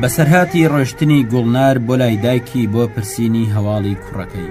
بەسەرهاتی ڕۆشتنی گوڵنار بۆ لای دایکی بۆ پرسینی هەواڵی کوڕەکەی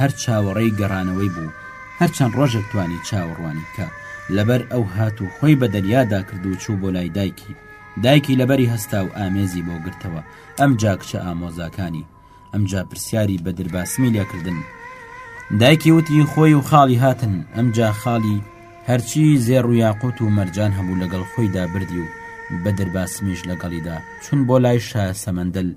هەر چاوەڕێی گەڕانەوەی بوو، هەر چەند ڕۆژێک توانی چاوەڕوانی بکا، لەبەر ئەو هات و خۆی بە دەریادا کرد و چوو بۆ لای دایکی، دایکی لەبەری هەستا و ئامێزی بۆ گرتەوە، ئەمجا کچە ئامۆزاکانی، ئەمجا پرسیاری بەدر باسمی لێ کردن، دایکی وتی خۆی و خاڵی هاتن، ئەمجا خاڵی هەرچی زێڕ و یاقوت و مەرجان هەبوو لەگەڵ خۆیدا بردی و بەدر باسمیش لەگەڵیدا چون بۆ لای شا سەمەندەل،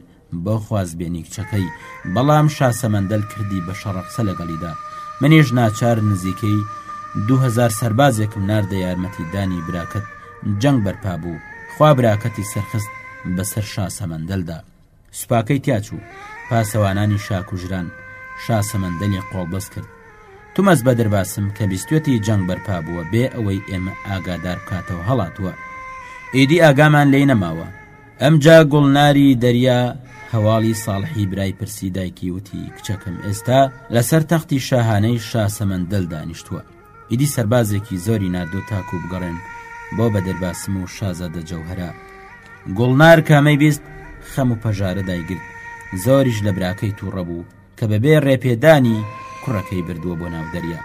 بۆ خوازبێنی کچەکەی، بەڵام شا سەمەندەل کردی بە شەڕە قسە لەگەڵیدا، منیش ناچار نزیکەی دوو هەزار سەربازێکم ناردە یارمەتی دانی براکەت، جەنگ بەرپا بوو، خوا براکەتی سەرخست بەسەر شا سەمەندەلدا، سوپاکەی تیاچوو، پاسەوانانی شا کوژران، شا سەمەندەلی قۆڵبەست کرد. تومەز بەدر باسم کە بیستویەتی جەنگ بەرپا بووە بێ ئەوەی ئێمە ئاگادار بکاتەوە هەڵاتووە. ئیدی ئاگامان لێی نەماوە. ئەمجا گوڵناری دەریا هەواڵی ساڵحی برای پرسی دایکی وتی کچەکەم ئێستا لەسەر تەختی شاهانەی شاسەمەندەل دانیشتووە ئیدی سەربازێکی زۆری ناردۆ تاکو بگەڕێن بۆ بە دەرباسم و شازادە جەوهرە گوڵنار کامەی بیست خەم و پەژارە دایگرت زۆریش لە براکەی تووڕە بوو کە بەبێ ڕێپێدانی کوڕەکەی بردووە بۆ ناو دەریا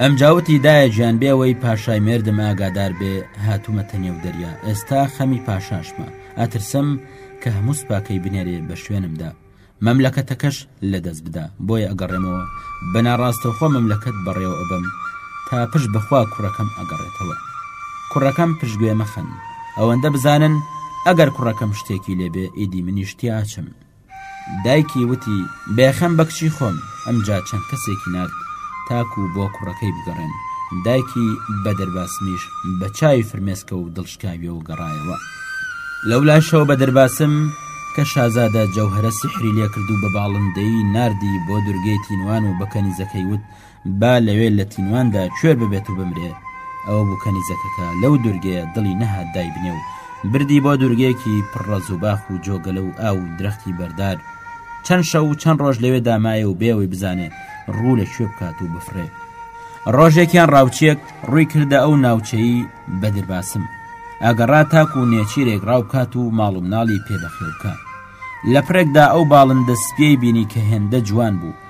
ئەم جاوتی دایە گیان بێەوەی پاشای مردم ئاگادار بێ هاتوومەتە نێو دەریا ئێستا خەمی پاشاشمە ئەترسم کە هەمووس پاکەی بنێرێ بە شوێنمدا مەملەکەتەکەش لە دەست بدا بۆیە ئەگەڕێمەوە بەناڕاستەوخۆ مەملەکەت بەڕێوە ئەبم تا پشت بەخوا کوڕەکەم ئەگەڕێتەوە کوڕەکەم پشتگوێ مەخەن ئەوەندە بزانن ئەگەر کوڕەکەم شتێکی لێبێ ئیدی منیشتیاچم دایکی وتی، بێخەم بە کچی خۆم. ئەمجا چەند کەسێکی نارد تاکوو بۆ کوڕەکەی بگەڕێن. دایکی بەدر باسمیش بە چاوی فرمێسکە و دڵشکاوییەوە گەڕایەوە. لەو لاشەوە بەدر باسم کە شازادە جەوهەرە سیحری لێ کرد و بە باڵندەیی ناردی بۆ دورگەی تینوان و بە کەنیزەکەی وت، با لەوێ لە تینواندا کوێر ببێت و بمرێ ئەوە بوو کەنیزەکەکە لەو دوورگەیە دڵی نەهات دایبنێ و بردی بۆ دوورگەیەکی پڕ ڕەز و باخ و جۆگەلە و ئاو و درەختی بەردار چەند شەو و چەند ڕۆژ لەوێ دامایە و بێەوەی بزانێ ڕوو لە کوێ بکات و بفرێ ڕۆژێکیان ڕاوچێک ڕووی کردە ئەو ناوچەی بەدرباسم ئەگەڕا تاک و نێچیرێک ڕاو بکات و ماڵ و مناڵی پێ بەخێوکە لە پرێکدا ئەو باڵندە سپیەی بینی کە هێندە جوان بوو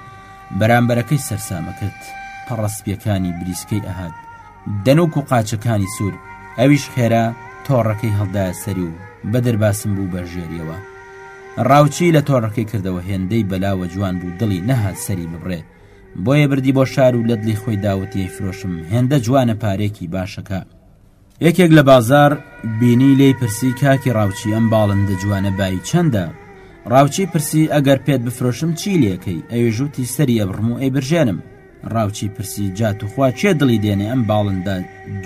بەرامبەرەکەی سەرسامە کرد پەڕە سپیەکانی بریسکەی ئەهات دەنوک و قاچەکانی سوور ئەویش خێرا تۆڕەکەی هەڵدایە سەری و بە دەرباسم بوو بە ژێریەوە ڕاوچی لە تۆڕەکەی کردەوە هێندەی بەلاوە جوان بوو دڵی نەهات سەری ببڕێ بۆیە بردی بۆ شار و لە دڵی خۆی داوەتیەی فرۆشم هێندە جوانە پارێکی باشەکە یەکێک لە بازاڕ بینی لێی پرسی کاکی ڕاوچی ئەم باڵندە جوانە بایی چەندە؟ ڕاوچی پرسی ئەگەر پێت بفرۆشم چی لێکەی؟ ئەویش وتی سەری ئەبڕم و ئەیبرژێنم. ڕاوچی پرسی جا توخوا کێ دڵی دێنێ ئەم باڵندە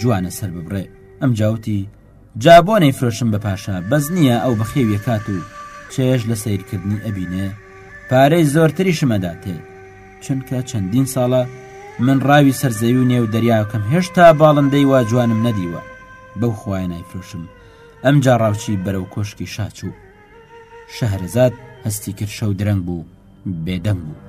جوانە سەر ببڕێ؟ ئەمجا وتی جا بۆ نەیفرۆشم بە پاشا بەس نییە ئەو بەخێوی ئەکات و چێژ لە سەیرکردنی ئەبینێ؟ پارەی زۆرتریشم ئەداتێ. چونکە چەندین ساڵە من ڕاوی سەرزەوی و نێو دەریاکەم هێشتا باڵندەی وا جوانم نەدیوە بەو خوای نایفرۆشم ئەم جاڕاوچی بەرەو کۆشکی شاچوو شەهرەزاد هەستی کرد شەو درەنگ بوو بێدەنگ بوو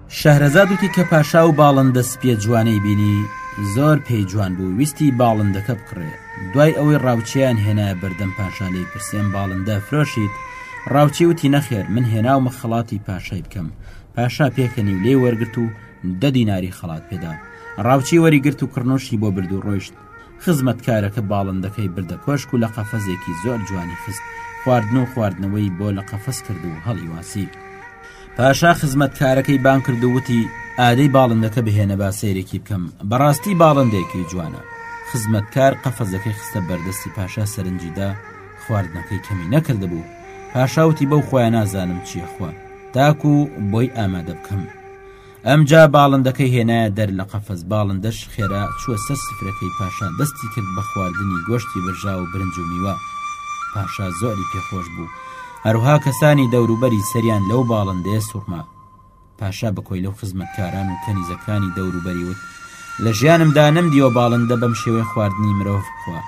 شەهرەزاد وتی کە پاشا و باڵندە سپیە جوانەی بینی زۆر پێی جوان بوو ویستی باڵندەکە بکڕێ دوای ئەوەی ڕاوچیان هێنا بەردەم پاشا لی پرسیێن باڵندە فرۆشیت ڕاوچی وتی نەخێر من هێناومە خەڵاتی پاشای بکەم پاشا پێکەنی و لێ وەرگرت و دە دیناری خەڵات پێدا ڕاوچی وەری گرت و کڕنوشی بۆ بردو ڕۆیشت خزمەتکارەکە باڵندەکەی بردە کۆشک و لە قەفەزێکی زۆر جوانی خست خواردن و خواردنەوەی بۆ لە قەفەز کرد و هەڵیواسی پاشا خزمەتکارەکەی بان کرد و وتی ئادەی باڵندەکە بهێنە با سەیرێکی بکەم بەڕاستی باڵندێکی جوانە خزمەتکار قەفەزەکەی خستە بەردەستی پاشا سەرنجیدا خواردنەکەی کەمی نەکردبوو پاشاوتی بەو خۆیان نازانم چیە خوا تاکو بۆی ئامادە بکەم ئەمجا باڵندەکەی هێنایە دەر لە قەفەز باڵندەش خێرا چووە سەر سفرەکەی پاشا دەستی کرد بە خواردنی گۆشتی برژا و برنج و میوە پاشا زۆری پێخۆش بوو هەروها کەسانی دەوروبەری سەریان لەو باڵندەیە سوڕما پاشا بە کۆی لەو خزمەتکاران و کەنیزەکانی دەوروبەری وت لە ژیانمدا نەمدیوە باڵندە بەم شێوەی خواردنی مرۆڤ بخوا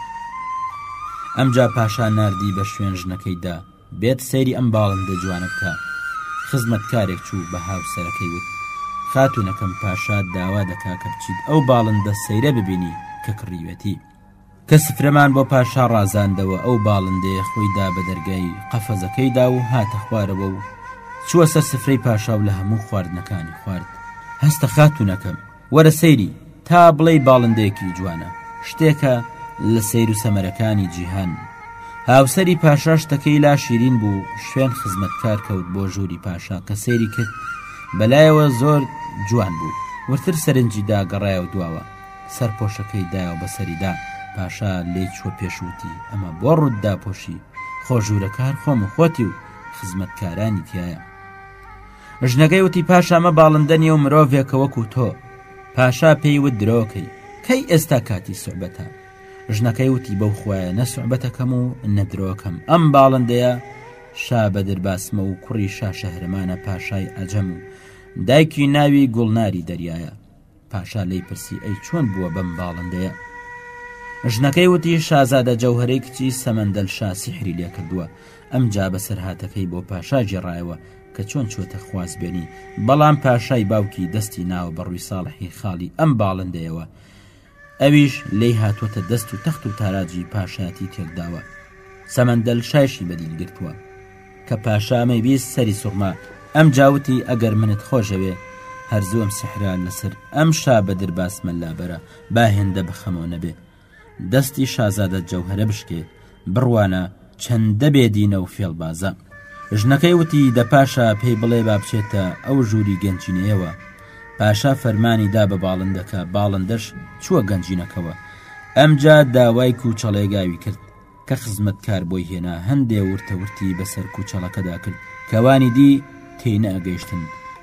ئەمجا پاشا نردی بە شوێن ژنەکەیدا بێت سەیری ئەم باڵندە جوانە بکا. خزمەتکارێک چوو بە هاوسەرەکەی وت، خاتوونەکەم پاشا داوا دەکا کە بچیت ئەو باڵندە سەیرە ببینی کە کڕیوێتی. کە سفرەمان بۆ پاشا ڕازاندەوە ئەو باڵندەیە خۆی دا بە دەرگای قەفەزەکەیدا و هاتە خوارەوە و چووە سەر سفرەی پاشا و لە هەموو خواردنەکانی خوارد. هەستە خاتوونەکەم! وەرە سەیری تا بڵێی باڵندەیەکی جوانە شتێکە لە سیر و سەمەرەکانی جیهان هاوسری پاشا شتەکەی لا شیرین بوو شوێن خزمەتکار کەوت بۆ ژووری پاشا کە سەیری کرد بەلایەوە زۆر جوان بوو ورتر سەرنجی داگەڕای و دواوە سەر پۆشەکەی دایەوە بەسەریدا پاشا لێ چوە پێشوتی ئەمە بۆ ڕووددا پۆشی خۆ ژوورەکە هەر خۆم و خۆتی و خزمەتکارانی تایە ژنەکەی وتی پاشا مە باڵندە نیە و مرۆڤێکە وەکو تۆ پاشا پێی وت درۆکەی کەی ئێستا کاتی سوعبەتە ژنەکەی وتی بەو خویە نە سوعبەتەکەم و نەدرۆکەم ئەم باڵندەیە شا بەدر باسمە و کوڕی شا شەهرمانە پاشای ئەجەم و دایکی ناوی گوڵناری دەریایە پاشا لێی پرسی ئەی چۆن بووە بەم باڵندەیە ژنەکەی وتی شازادە جەوهرەی کچی سەمەندەل شا سیحری لێ کردووە ئەم جا بەسەرهاتەکەی بۆ پاشا جێڕایەوە کە چۆن چۆتە خوازبێنی بەڵام پاشای باوکی دەستی ناوە بە ڕووی ساڵحی خاڵی ئەم باڵندەیەوە ئەویش لی هاتووەتە دەست و تەخت و تاراجی پاشایەتی تێکداوە سەمەندەل شایشی بەدیل گرتووە کە پاشا ئەمەی بیست سەری سوڕما ئەم جاوتی ئەگەر منت خۆشەوێ هەرزووم سحرا لەسەر ئەم شا بەدر باسمە لابەرە با هێندە بەخەمەوە نەبێ دەستی شازادە جەوهرە بشکێ بڕوانە چەندە بێدینە و فێڵبازە ژنەکەی وتی دە پاشا پێی بڵێ با بچێتە ئەو ژووری گەنجینەیەوە پاشا فەرمانی دا بە باڵندەکە باڵندەش چووە گەنجینەکەوە ئەمجا داوای کوچەڵێگاوی کرد کە خزمەتکار بۆی هێنا هەندێ ورتە ورتی بەسەر کوچەڵەکەدا کرد کەوانی دی تێی نەئەگەیشتن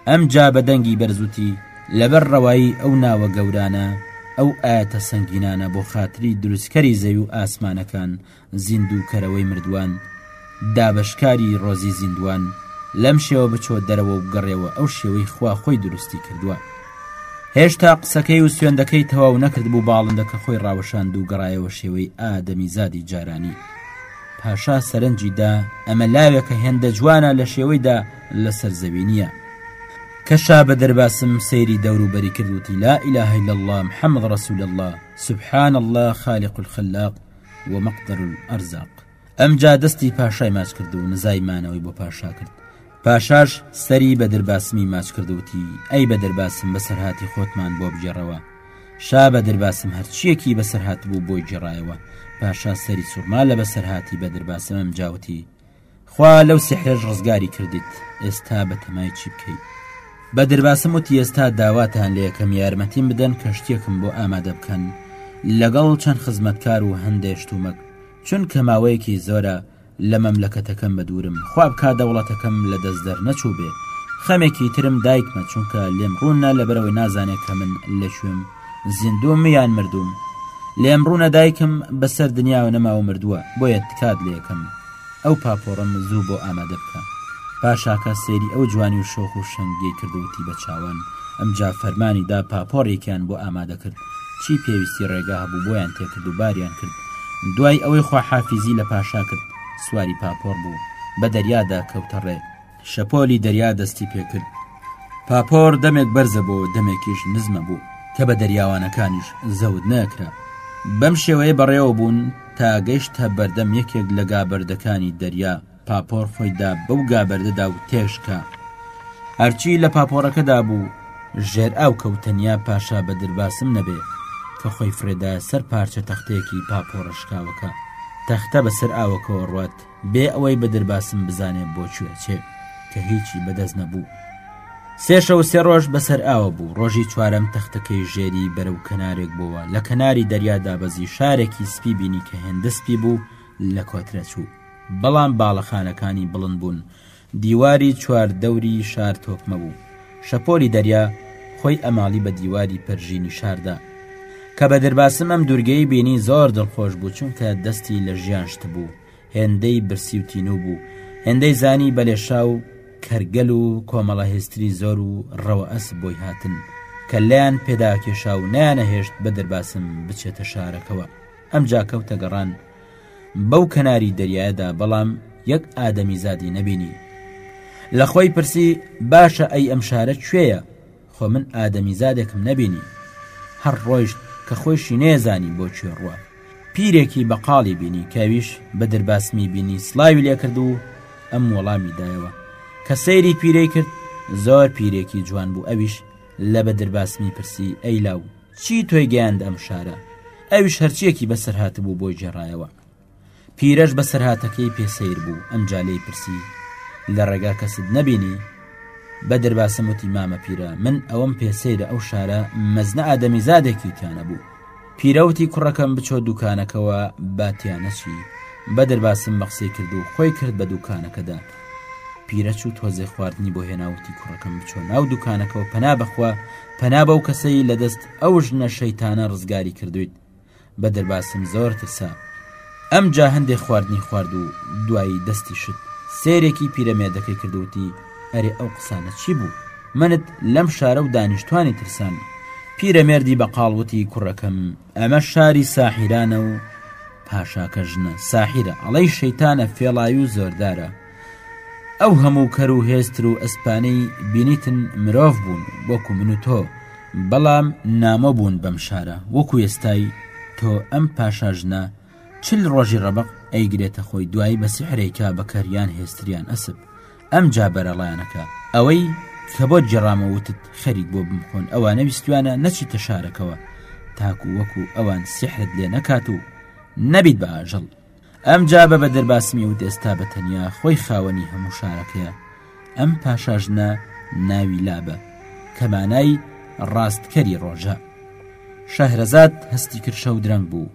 ئەم جا بە دەنگی بەرزوتی لەبەر ڕەوایی ئەو ناوە گەورانە ئەو ئایەتە سەنگینانە بۆ خاتری دروستکەری زەوی و ئاسمانەکان زیندوو کەرەوەی مردوان دابەشکاری ڕۆزی زیندوان لەم شێوە بچۆ دەرەوە و بگەڕێوە ئەو شێوەی خوا خۆی دروستی کردوە. هێشتا قسەکەی و سوێندەکەی تەواو نەکرد بوو باڵندەکە خۆی ڕاوەشاند و گەڕایەوە شێوەی ئادەمی زادی جارانی پاشا سەرنجی دا ئەمە لاوێکە هێندە جوانە لە شێوەیدا لە سەرزەوی نییە کەشا بە دەرباسم سەیری دەوروبەری کردوتی لا ئیلاهی لە الله محەممەد ڕسول الله سبحان الله خالیق الخلاق ومەقدر الأرزاق ئەمجا دەستی پاشای ماچ کرد و نزای مانەوەی بۆ پاشا کرد پاشاش سەری بە دەرباسمی ماچ کردوتی ئەی بە دەرباسم بەسەرهاتی خۆتمان بۆ بگێڕەوە شا بە دەرباسم هەرچیەکی بەسەرهات بوو بۆی جێڕایەوە پاشا سەری سوورما لە بەسەرهاتی بە دەرباسمم جاوتی خوا لەو سحرێژ ڕزگاری کردیت ئێستا بەتەمای چی بکەیت بە دەرباسم وتی ئێستا داواتان لە یەکەم یارمەتیم بدەن کەشتێکم بۆ ئامادە بکەن لەگەڵ چەند خزمەتکار و هەندێ شتومەک چونکە ماوەیەکی زۆرە لە مەملەکەتەکەم بەدوورم، خوا بکا دەوڵەتەکەم لە دەست دەرنەچووبێ. خەمێکی ترم دایکمە، چونکە لێم ڕوونە لەبەرئەوەی نازانێ کە من لە کوێم، زیندووم یان مردووم. لێم ڕوونە دایکم بە سەر دنیاوە نەماوە مردووە، بۆیە تکات لێ ئەکەم ئەو پاپۆڕەم زوو بۆ ئامادە بکا. پاشاکە سەیری ئەو جوانی و شۆخ و شەنگیەی کرد و وتی بە چاوان، ئەمجا فەرمانی دا پاپۆڕێکیان بۆ ئامادە کرد. چی پێویستی ڕێگا هەبوو بۆیان تێکرد و باریان کرد دوای ئەوەی خواحافیزی لە پاشا کرد سواری پاپۆڕ بوو بە دەریادا کەوتە ڕێ شەپۆلی دەریا دەستی پێکرد پاپۆر دەمێک بەرزە بۆ دەمێکیش نزمە بوو کە بە دەریاوانەکانیش زەوت نەکرا بەم شێوەیە بەڕێوە بوون تا گەیشتە بەردەم یەکێک لە گابەردەکانی دەریا پاپۆڕ خۆی دا بەو گابەردەدا و تێشکا هەرچی لە پاپۆڕەکەدا بوو ژێر ئاو کەوتەنیا پاشا بە درباسم نەبێ کە خۆی فرێدا سەر پارچە تەختەیەکی پاپۆڕە شکاوەکە تەختە بەسەر ئاوەکەوە ڕات بێ ئەوەی بە درباسم بزانێ بۆ کوێ چێ کە هیچی بەدەست نەبوو سێشە و سێ ڕۆژ بەسەر ئاوە بوو ڕۆژی چوارەم تەختەکەی ژێری بەرە و کەنارێک بووە لە کەناری دەریادا بەزی شارێکی سپی بینی کە هێندە سپی بوو لە کۆترە چوو بەڵام باڵەخانەکانی بڵند بوون، دیواری چوار دەوری شار تۆکمە بوو، شەپۆلی دەریا خۆی ئەماڵی بە دیواری پەرژینی شاردا. کە بەدرباسم ئەم دوورگەی بینی زۆر دڵخۆش بوو، چونکە دەستی لە ژیان شتبوو، هێندەی برسی و تینوو بوو، هێندەی زانی بەلێشا و کەرگەل و کۆمەڵە هێستری زۆر و ڕەوە ئەسپ بۆی هاتن، کەللەیان پێدا کێشا و نەیانەهێشت بەدرباسم بچێتە شارەکەوە. ئەمجا کەوتە گەڕان بەو کەناری دەریایەدا بەڵام یەک ئادەمی زادی نەبینی لە خۆی پرسی باشە ئەی ئەم شارە کوێیە خۆ من ئادەمی زادێکم نەبینی هەر ڕۆیشت کە خۆشی نێزانی بۆ کوێ ڕوە پیرێکی بەقاڵی بینی کەویش بە درباسمی بینی سلاوی لێکرد و ئەم وەڵامی دایەوە کە سەیری پیرەی کرد زۆر پیرێکی جوان بوو ئەویش لە بە درباسمی پرسی ئەیلا و چی تۆی گەیاندە ئەم شارە ئەویش هەرچیەکی بەسەر هاتبوو بۆی جێڕایەوە پیرەش بە سەرهاتەکەی پێسەیر بوو ئەم جالەی پرسی لە ڕێگا کەست نەبینی بە دەرباسەمەتی مامە پیرە من ئەوەم پێسەیرە ئەو شارە مەزنە ئادەمی زادێکی تیانە بوو پیرەوتی کوڕەکەم بچۆ دوکانەکەەوە باتیانەچی بە دەرباسم مەقسەی کرد و خۆی کرد بە دوکانەکەدا پیرە چوو تۆزێ خواردنی بۆ هێناوتی کوڕەکەم بچۆ ناو دوکانەکەەوە پەنا بخوا پەنا بەو کەسەی لە دەست ئەو ژنە شەیتانە ڕزگاری کردویت بە دەرباسم زۆر ترسا ئەم جا هەندێک خواردنی خوارد و دوایی دەستی شت سێرێکی پیرەمێدەکەی کردوتی ئەرێ ئەو قسانە چی بوو منت لەم شارە و دانیشتوانی ترسان پیرەمێردی بە قاڵوتی کوڕەکەم ئەمە شاری ساحیرانە و پاشاکە ژنە ساحیرە ئەڵەی شەیتانە فێڵایی و زۆردارە ئەو هەموو کەر و هێستر و ئەسپانەی بینیتن مرۆڤ بوون وەکو من و تۆ بەڵام نامۆ بوون بەم شارە وەکو ئێستای تۆ ئەم پاشاژنە چل ڕۆژی ڕەبق ئەیگرێتە خۆی دوایی بە سحرێکا بەکەریان هێستریان ئەسب ئەمجا بەرەڵایەنەکە ئەوەی کە بۆ جێڕامە وتت خەریک بۆ بمخۆن ئەوانە ویستوانە نەچیتە شارەکەەوە تاکو وەکو ئەوان سحرت لێ نەکات و نەبیت بە ئاژەڵ ئەمجا بە بە دەرباسمی وت ئێستا بە تەنیا خۆی خاوەنی هەموو شارەکەیە ئەم پاشاژنە ناوی لابە کەمانای ڕاستکەری ڕۆژە شەهرەزاد هەستی کرشە و درەنگ بوو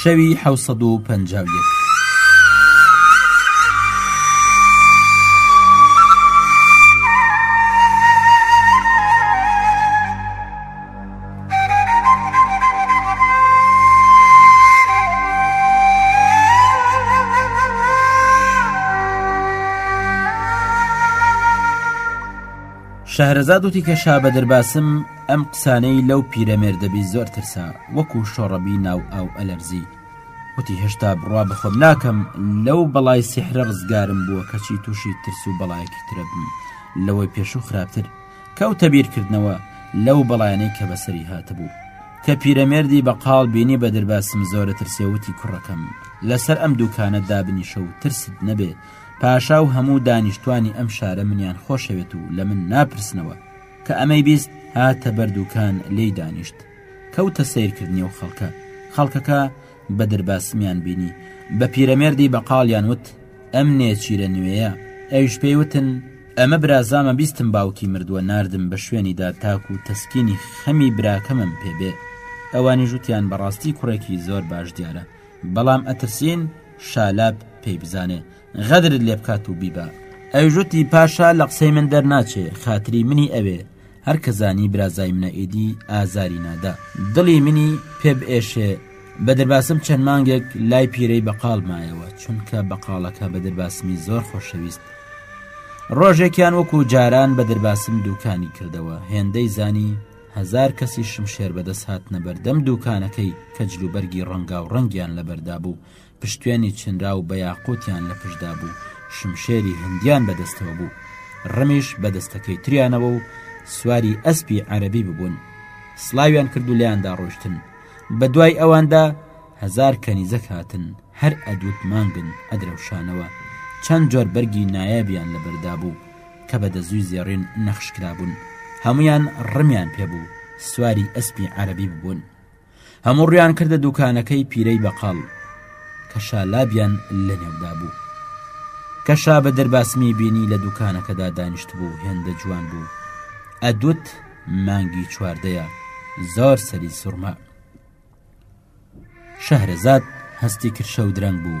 شەوی حەوت سەد و پەنجا و یەک. شەهرەزاد وتی کە شا بەدرباسم ئەم قسانەی لەو پیرەمێردە بی زۆر ترسا وەکو شۆڕەبی ناو ئاو ئەلەرزی وتی هێشتا بڕوا بەخۆم ناکەم لەو بەڵای سیحرە ڕزگارم بووە کەچی تووشی ترس و بەڵایەکی ترە بم لەوەی پێشوو خراپتر کەوتە بیرکردنەوە لەو بەڵایەنەی کە بەسەری هاتبوو کە پیرەمێردی بەقاڵ بینی بە دەرباسم زۆرە ترسێوتی کوڕەکەم لەسەر ئەم دوکانە دابنیشە و ترست نەبێ پاشا و هەموو دانیشتوانی ئەم شارە منیان خۆشەوێت و لە من ناپرسنەوە کە ئەمەی بیست هاتە بەر دووکان لێی دانیشت کەوتە سیرکردنی و خەڵکە خەڵکەکە بە دەرباسمیان بینی بە پیرەمێردی بەقاڵیان وت ئەم نێچیرە نوێیە ئەویش پێی وتن ئەمە برازامە بیستم باوکی مردووە ناردم بە شوێنیدا تاک و تەسکینی خەمی براکەمم پێبێ ئەوانی ژوتیان بەڕاستی کوڕێکی زۆر باش دیارە بەڵام ئەترسین شالاب پێی بزانێ غەدرت لێ بکات و بیبا ئەویش وتی پاشا لە قسەی من دەرناچێ خاتری منی ئەوێ هەر کە زانی برازای منە ئیدی ئازاری نادا دڵی منی پێ بئێشێ بە دەرباسم چەند مانگێک لای پیرەی بەقال مایەوە چونکە بەقالەکە بە دەرباسمی زۆر خۆشەویست ڕۆژێکیان وەکو جاران بە دەرباسم دوکانی کردەوە هێندەی زانی هزار کەسی شمشێر بەدەست هاتنە بەردەم دوکانەکەی کە جلوبەرگی ڕەنگا و ڕەنگیان لەبەردا بوو پشتێنی چنراو بە یاقووتیان لە پشتدا بوو، شمشێری هندیان بە دەستەوە بوو، ڕمیش بە دەستەکەی تریانەوە و سواری ئەسپی عەرەبی ببوون. سڵاویان کرد و لێیاندا ڕۆشتن. بە دوای ئەواندا هەزار کەنیزەک هاتن، هەر ئەدوت مانگن ئەدرەوشانەوە، چەند جۆر بەرگی نایابیان لەبەردا بوو کە بە دەزووی زێڕین نەخش کرابوون، هەموویان ڕمیان پێ بوو، سواری ئەسپی عەرەبی ببوون. هەموو ڕیان کردە دوکانەکەی پیرەی بەقاڵ کە شالابیان لە نێودا بوو کە شا بە دەرباسمی بینی لە دوکانەکەدا دانیشت بوو هێندە جوان بوو ئەدوت مانگی چواردەیە زۆر سەری سوڕما شەهرەزاد هەستی کرشە و درەنگ بوو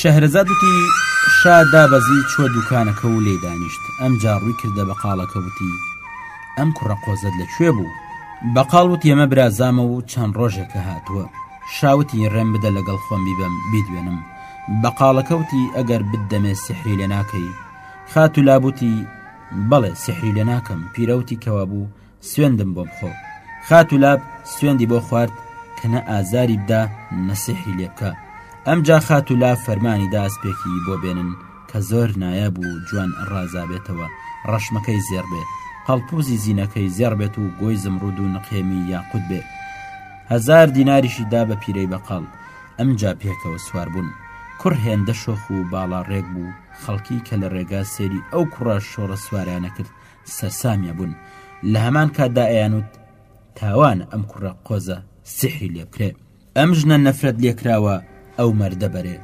شەهرەزاد وتی شا دابەزی چوە دوکانەکە و لێ دانیشت ئەم جاڕووی کردە بە قاڵەکە وتی ئەم کوڕە قۆزت لەکوێ بوو بەقاڵ وت ئێمە برازامە و چەند ڕۆژێکە هاتووە شاوتی ڕێم بدە لەگەڵ خۆم بیبم بیدوێنم بەقاڵەکەوتی ئەگەر بدەمێ سحری لێ ناکەی خاتو لابوتی بەڵێ سحری لێ ناکەم پیرەوتی کەوابوو سوێندم بۆ بخۆ خاتو لاب سوێندی بۆ خوارد کە نە ئازاری بدا نە سحری لێ بکە ئەمجا خاتو لا فەرمانی دا ئەسپێکی بۆ بێنن کە زۆر نایاب و جوان ڕازابێتەوە ڕەشمەکەی زێڕ بێ هەڵپوزی زینەکەی زێڕ بێت و گۆی زمڕود و نقێمی یاقوت بێ هەزار دیناریشی دا بە پیرەی بەقاڵ ئەمجا پێکەوە سوار بوون کوڕ هێندە شۆخ و باڵا ڕێک بوو خەڵکی کە لە ڕێگا سێری ئەو کوڕە شۆڕە سوارانە کرد سەرسامیە بوون لە هەمان کاتدا ئەیانوت تاوان ئەم کوڕە قۆزە سحری لێ بکرێ ئەم ژنە نەفرەت لێکراوە ئەو مەردە بەرێ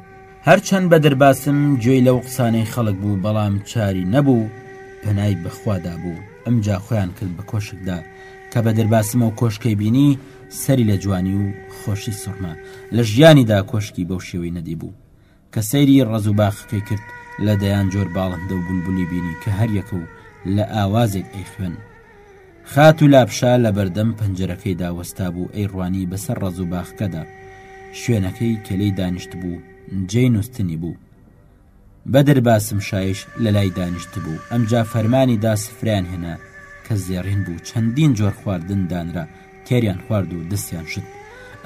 هەرچەند بە دەرباسم گوێی لەو قسانەی خەڵک بوو بەڵام چاری نەبوو پەنای بەخوادا بوو ئەم جا خۆیان کرد بە کۆشکدا کە بە دەرباسمە و کۆشکەی بینی سەری لە جوانی و خۆشی سوڕما لە ژیانیدا کۆشکی بەو شێوەی نەدی بوو کە سەیری ڕەز و باخەکەی کرد لە دەیان جۆر باڵندە و بولبولی بینی کە هەریەکە و لە ئاوازێک ئەیخوێن. خاتوو لاپشا لە بەردەم پەنجەرەکەیدا وەستابوو ئەیڕوانی بەسەر ڕەز و باخکەدا. شوێنەکەی کە لێی دانیشتبوو جێی نووستنی بوو. بەدر باسم شایش لە لای دانیشتبوو ئەمجا فەرمانی دا سفرەیان هێنا کە زێڕین بوو چەندین جۆر خواردن دانرا تێریان خوارد و دەستیان شت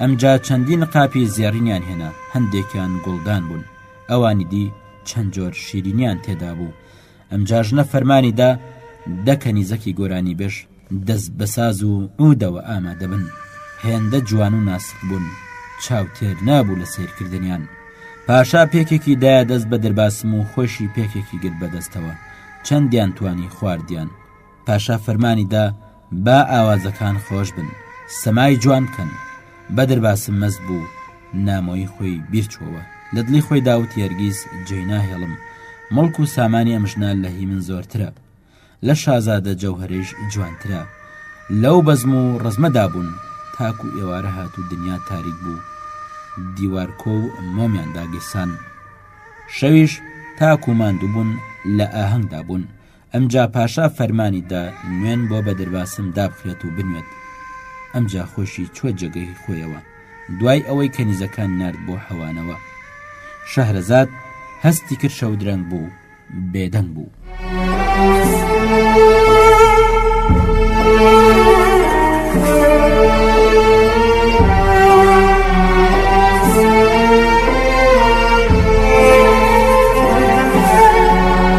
ئەمجا چەندین قاپی زێڕینیان هێنا هەندێکیان گوڵدان بوون ئەوانی دی چەند جۆر شیرینیان تێدا بوو ئەمجا ژنە فەرمانی دا دەکەنی زەکی گۆرانی بێش دەست بەساز و ئودەوە ئامادەبن هێندە جوان و ناسک بوون چاو تێر نابوو لە سیرکردنیان پاشا پێکێکی دایە دەست بە دەرباسم و خۆشی پێکێکی گرت بەدەستەوە چەندیان توانی خواردیان پاشا فەرمانی دا با ئاوازەکان خۆش بن سەمای جوان بکەن بەدر باسم مەست بوو نامۆی خۆی بیرچووەوە لە دڵی خۆی داوت یەرگیز جێی ناهێڵم مڵک و سامانی ئەم ژنە لە هی من زۆرترە لە شازادە جەوهرەیش جوانترە لەو بەزم و ڕزمەدا بوون تاکو ئێوارە هات و دنیا تاریک بوو دیوار کۆ و مۆمیان داگیرسان شەویش تاکو ماندوو بوون لە ئاهەنگدا بوون ئەمجا پاشا فەرمانی دا نوێن بۆ بەدرباسم دابخرێت و بنوێت ئەمجا خۆشی چوە جێگەی خۆیەوە دوای ئەوەی کەنیزەکان نرد بۆ حەوانەوە شەهرەزاد هەستی کرد شەودرەنگ بوو بێدەنگ بوو.